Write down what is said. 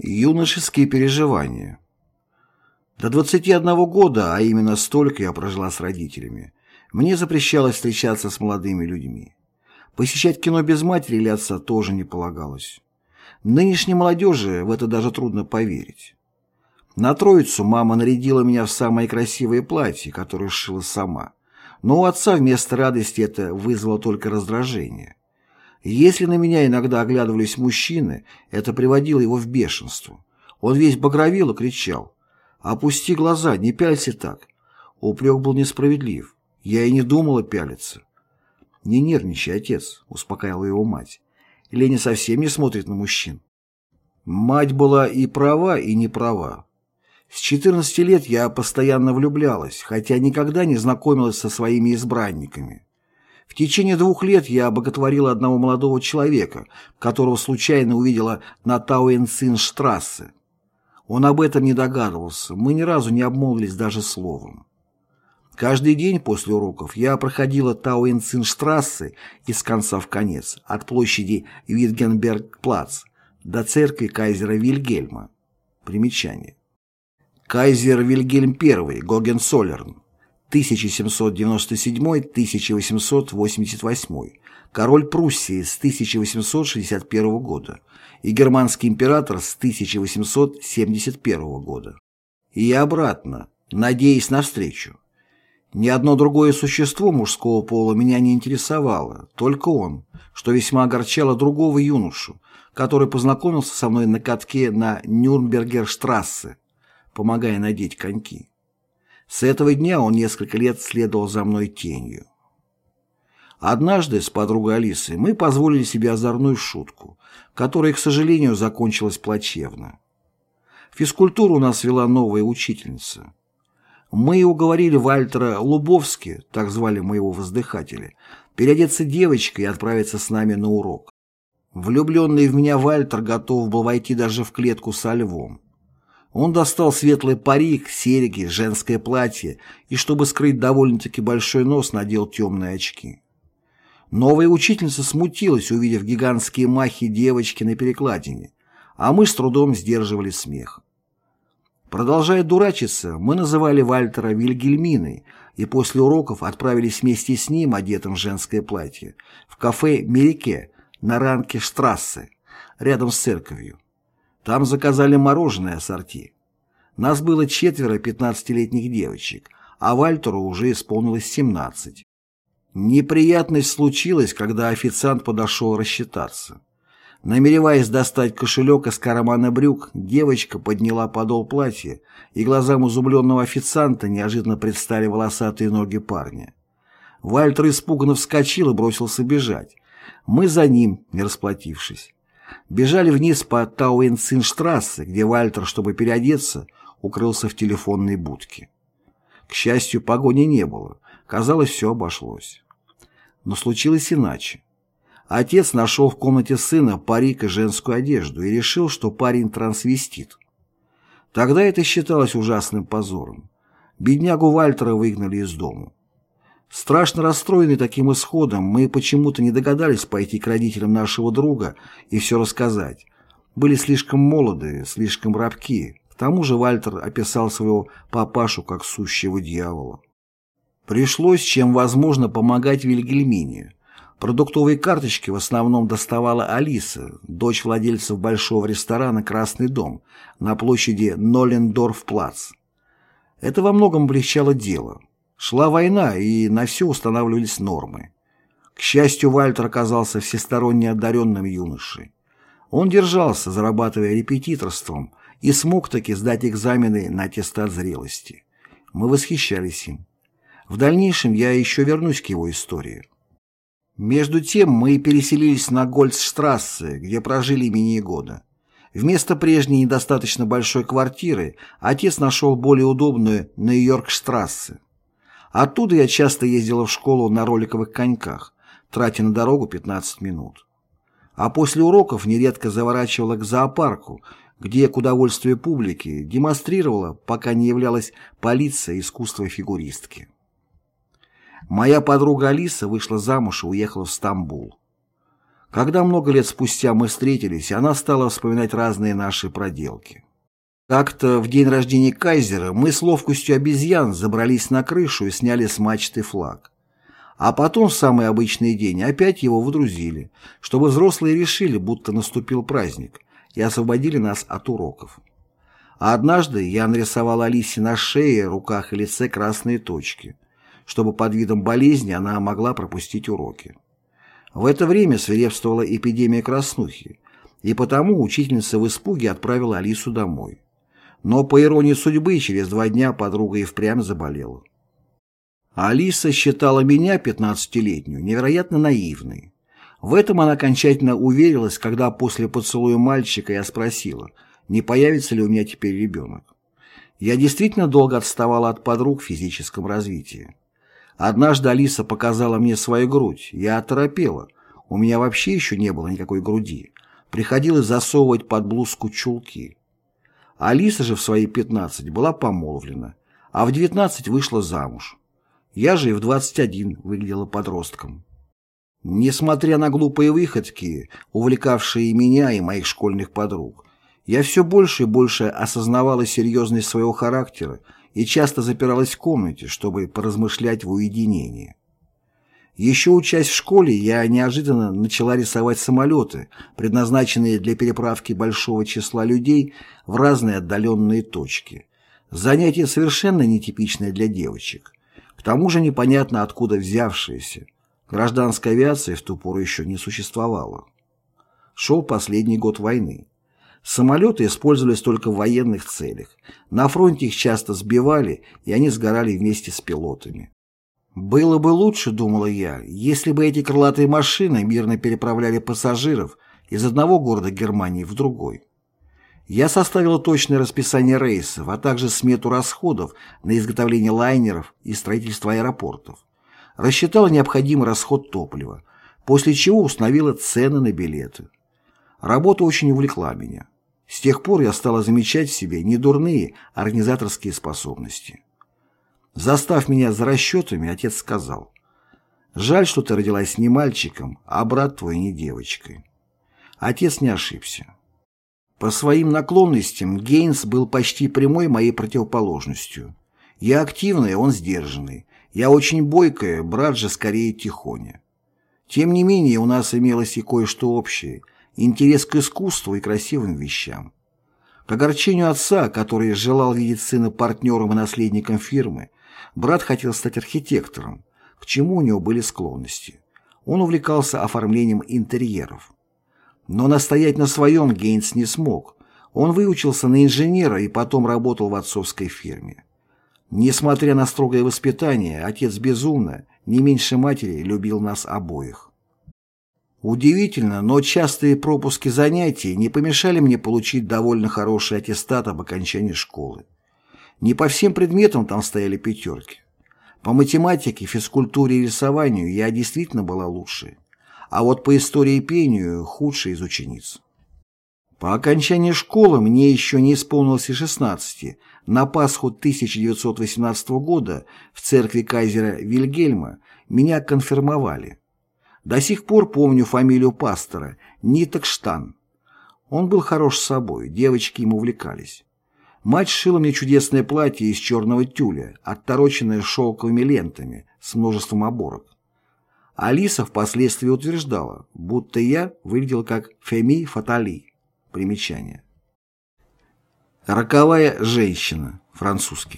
Юношеские переживания. До 21 года, а именно столько я прожила с родителями, мне запрещалось встречаться с молодыми людьми. Посещать кино без матери или отца тоже не полагалось. Нынешней молодежи в это даже трудно поверить. На Троицу мама нарядила меня в самое красивое платье, которое сшила сама. Но у отца вместо радости это вызвало только раздражение. Если на меня иногда оглядывались мужчины, это приводило его в бешенство. Он весь багровел и кричал. «Опусти глаза, не пялься так». Упрек был несправедлив. Я и не думала пялиться. «Не нервничай, отец», — успокаивала его мать. Леня совсем не смотрит на мужчин. Мать была и права, и не права. С 14 лет я постоянно влюблялась, хотя никогда не знакомилась со своими избранниками. В течение двух лет я боготворила одного молодого человека, которого случайно увидела на Тауэнцинштрассе. Он об этом не догадывался, мы ни разу не обмолвились даже словом. Каждый день после уроков я проходила Тауэнцинштрассе из конца в конец, от площади Витгенберг-Плац до церкви кайзера Вильгельма. Примечание. Кайзер Вильгельм I, Гогенсолерн, 1797-1888, король Пруссии с 1861 года и германский император с 1871 года. И обратно, надеясь на встречу. Ни одно другое существо мужского пола меня не интересовало, только он, что весьма огорчало другого юношу, который познакомился со мной на катке на Нюрнбергерштрассе, помогая надеть коньки. С этого дня он несколько лет следовал за мной тенью. Однажды с подругой Алисой мы позволили себе озорную шутку, которая, к сожалению, закончилась плачевно. Физкультуру у нас вела новая учительница. Мы уговорили Вальтера Лубовски, так звали моего воздыхателя, переодеться девочкой и отправиться с нами на урок. Влюбленный в меня Вальтер готов был войти даже в клетку со львом. Он достал светлый парик, серьги, женское платье и, чтобы скрыть довольно-таки большой нос, надел темные очки. Новая учительница смутилась, увидев гигантские махи девочки на перекладине, а мы с трудом сдерживали смех. Продолжая дурачиться, мы называли Вальтера Вильгельминой и после уроков отправились вместе с ним, одетым в женское платье, в кафе «Мерике» на ранке Штрассе, рядом с церковью. Там заказали мороженое ассорти. Нас было четверо пятнадцатилетних девочек, а Вальтеру уже исполнилось семнадцать. Неприятность случилась, когда официант подошел рассчитаться. Намереваясь достать кошелек из кармана брюк, девочка подняла подол платья, и глазам изумленного официанта неожиданно предстали волосатые ноги парня. Вальтер испуганно вскочил и бросился бежать. Мы за ним, не расплатившись. Бежали вниз по Тауэнцинштрассе, где Вальтер, чтобы переодеться, укрылся в телефонной будке. К счастью, погони не было. Казалось, все обошлось. Но случилось иначе. Отец нашел в комнате сына парик и женскую одежду и решил, что парень трансвестит. Тогда это считалось ужасным позором. Беднягу Вальтера выгнали из дома. Страшно расстроенный таким исходом, мы почему-то не догадались пойти к родителям нашего друга и все рассказать. Были слишком молоды, слишком рабки. К тому же Вальтер описал своего папашу как сущего дьявола. Пришлось, чем возможно, помогать Вильгельмине. Продуктовые карточки в основном доставала Алиса, дочь владельцев большого ресторана «Красный дом» на площади Ноллендорф-Плац. Это во многом облегчало дело. Шла война, и на все устанавливались нормы. К счастью, Вальтер оказался всесторонне одаренным юношей. Он держался, зарабатывая репетиторством, и смог таки сдать экзамены на аттестат зрелости. Мы восхищались им. В дальнейшем я еще вернусь к его истории. Между тем мы переселились на Гольцштрассе, где прожили менее года. Вместо прежней недостаточно большой квартиры отец нашел более удобную на Йоркштрассе. Оттуда я часто ездила в школу на роликовых коньках, тратя на дорогу 15 минут. А после уроков нередко заворачивала к зоопарку, где, к удовольствию публики, демонстрировала, пока не являлась полиция искусства фигуристки. Моя подруга Алиса вышла замуж и уехала в Стамбул. Когда много лет спустя мы встретились, она стала вспоминать разные наши проделки. Как-то в день рождения Кайзера мы с ловкостью обезьян забрались на крышу и сняли с мачты флаг. А потом в самый обычный день опять его водрузили, чтобы взрослые решили, будто наступил праздник, и освободили нас от уроков. А однажды я нарисовал Алисе на шее, руках и лице красные точки, чтобы под видом болезни она могла пропустить уроки. В это время свирепствовала эпидемия краснухи, и потому учительница в испуге отправила Алису домой. Но, по иронии судьбы, через два дня подруга и впрямь заболела. Алиса считала меня, пятнадцатилетнюю, невероятно наивной. В этом она окончательно уверилась, когда после поцелуя мальчика я спросила, не появится ли у меня теперь ребенок. Я действительно долго отставала от подруг в физическом развитии. Однажды Алиса показала мне свою грудь. Я оторопела. У меня вообще еще не было никакой груди. Приходилось засовывать под блузку чулки. Алиса же в свои 15 была помолвлена, а в 19 вышла замуж. Я же и в 21 выглядела подростком. Несмотря на глупые выходки, увлекавшие меня и моих школьных подруг, я все больше и больше осознавала серьезность своего характера и часто запиралась в комнате, чтобы поразмышлять в уединении. Еще учась в школе, я неожиданно начала рисовать самолеты, предназначенные для переправки большого числа людей в разные отдаленные точки. Занятие совершенно нетипичное для девочек. К тому же непонятно откуда взявшееся. Гражданской авиации в ту пору еще не существовало. Шел последний год войны. Самолеты использовались только в военных целях. На фронте их часто сбивали, и они сгорали вместе с пилотами. Было бы лучше, думала я, если бы эти крылатые машины мирно переправляли пассажиров из одного города Германии в другой. Я составила точное расписание рейсов, а также смету расходов на изготовление лайнеров и строительство аэропортов. Рассчитала необходимый расход топлива, после чего установила цены на билеты. Работа очень увлекла меня. С тех пор я стала замечать в себе недурные организаторские способности. Застав меня за расчетами, отец сказал, «Жаль, что ты родилась не мальчиком, а брат твой не девочкой». Отец не ошибся. По своим наклонностям Гейнс был почти прямой моей противоположностью. Я активная, он сдержанный. Я очень бойкая, брат же скорее тихоня. Тем не менее, у нас имелось и кое-что общее – интерес к искусству и красивым вещам. К огорчению отца, который желал видеть сына партнером и наследником фирмы, Брат хотел стать архитектором, к чему у него были склонности. Он увлекался оформлением интерьеров. Но настоять на своем Гейнс не смог. Он выучился на инженера и потом работал в отцовской фирме. Несмотря на строгое воспитание, отец безумно, не меньше матери, любил нас обоих. Удивительно, но частые пропуски занятий не помешали мне получить довольно хороший аттестат об окончании школы. Не по всем предметам там стояли пятерки. По математике, физкультуре и рисованию я действительно была лучшей, а вот по истории и пению худшей из учениц. По окончании школы мне еще не исполнилось и 16. На Пасху 1918 года в церкви кайзера Вильгельма меня конфирмовали. До сих пор помню фамилию пастора – Нитокштан. Он был хорош собой, девочки ему увлекались. Мать сшила мне чудесное платье из черного тюля, оттороченное шелковыми лентами, с множеством оборок. Алиса впоследствии утверждала, будто я выглядел как Феми Фатали. Примечание. Роковая женщина. Французский.